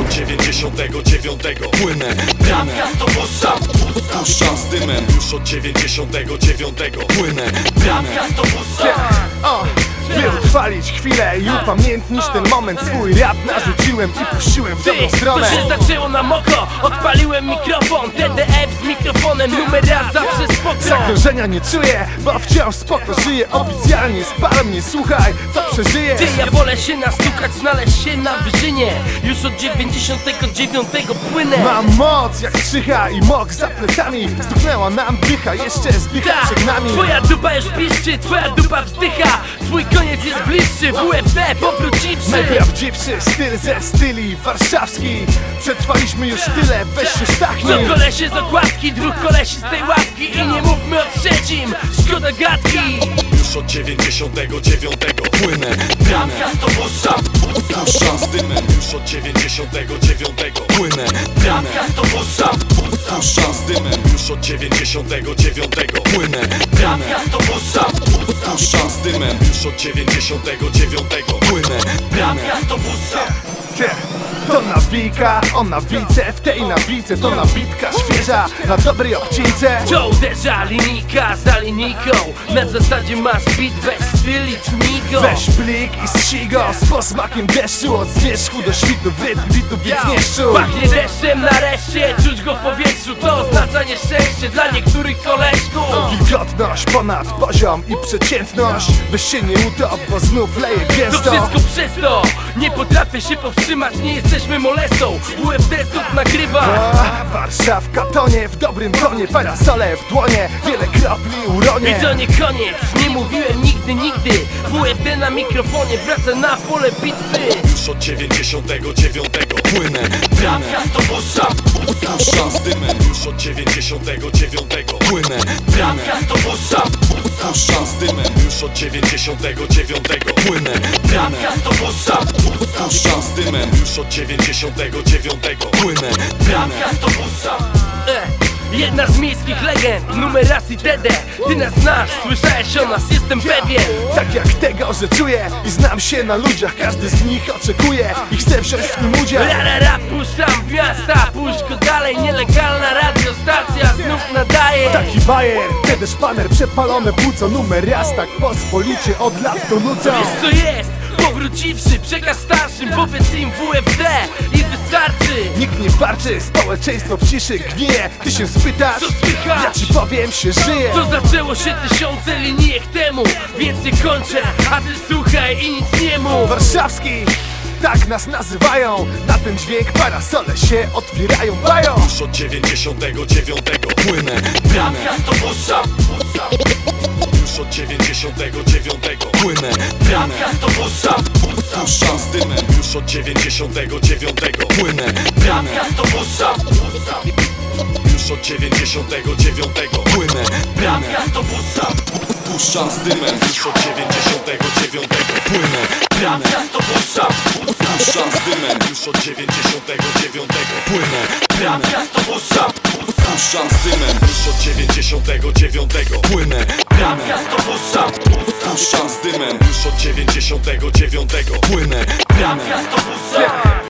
od 99 Płynę, płynę. z to puszczam z dymem. Już od 99 Płynę, płynę. z to puszczam O, by utrwalić chwilę i upamiętnić ten moment Swój. Rap narzuciłem i puściłem w dobrą Ty, to stronę się zaczęło na moko Odpaliłem mikrofon. TDF z mikrofonem. Numer raz zawsze spoko Zagrożenia nie czuję, bo wciąż spoko żyję Oficjalnie spal mnie, słuchaj, to przeżyję Ty, ja wolę się nastukać, znaleźć się na wyżynie. Już od 99 płynę. Mam moc jak krzycha i mok za plecami. Stuknęła nam dycha, jeszcze zdycha Tak, przed nami. twoja dupa już piszczy, twoja dupa wzdycha Twój koniec jest bliższy, WFD powróciwszy Najprawdziwszy styl ze styli warszawski. Przetrwaliśmy już tyle, weź się stachnij. To kolesie z okładki, dwóch kolesi z tej ławki. I nie mówmy o trzecim, szkoda gadki. Już od 99 Płynę, płynę z to puszczam Puszczam z dymem. Już od 99 Płynę, płynę z to puszczam Puszczam z dymem Już od 99 Płynę, płynę z to puszczam Puszczam z dymem. Już od 99 Płynę, płynę z to Ty, To nawika, on nawice, w tej nawice To nabitka świeża, na dobrej obcince. To uderza linijka za linijką Na zasadzie masz beat, weź styl i Weź plik i zsij go z posmakiem deszczu Od zwierzchu do świtu, w rytm bitu, więc nie szczur. Pachnie deszczem nareszcie, czuć go w powietrzu To oznacza nieszczęście dla niektórych koleżków Wilgotność ponad poziom i przeciętność. Weź się nie utop, bo znów leje To gęsto wszystko przez to. Nie potrafię się powstrzymać, nie jesteśmy molestą. UFD znów nagrywa. A, Warszawka tonie w dobrym tonie. Parasole w dłonie, wiele kropli I uronie to nie koniec, nie mówiłem nigdy, nigdy. WFD na mikrofonie wraca na pole bitwy. Już od 99 Płynę, płynę. Z to puszczam Puszczam z dymem. Już od 99 Płynę, płynę. z to puszczam z dymem. Już od 99 Płynę, płynę. z to puszczam z dymem. Już od 99 Płynę, płynę. z to puszczam e, Jedna z miejskich legend, numeracji TD Ty nas znasz, słyszałeś o nas, jestem pewien. Tak jak tego, że czuję i znam się na ludziach Każdy z nich oczekuje i chce wziąć w tym udział nadaje Taki bajer, kiedy szpaner przepalone płuco Numer raz tak pospolicie od lat to nucą Wiesz co jest? Powróciwszy, przekaz starszym, powiedz im WFD i wystarczy. Nikt nie warczy, społeczeństwo w ciszy gnije Ty się spytasz, Co słychać? ja ci powiem się żyje To zaczęło się tysiące linijek temu? Więc nie kończę, a ty słuchaj i nic nie mów. Warszawski, tak nas nazywają. Na ten dźwięk parasole się otwierają, bają Już od 99 Płynę, płynę. Z to puszczam Już od 99 Płynę, płynę. z to puszczam z dymem. Już od 99 Płynę, płynę. z to puszczam Już od 99 Płynę, z puszczam z dymem. Już od 99 Płynę, płynę. Z to Puszczam z dymem Już od 99 Płynę, płynę puszczam z dymem Już od 99 Płynę, płynę puszczam z dymem Już od 99 Płynę, płynę